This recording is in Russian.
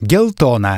Гелтона.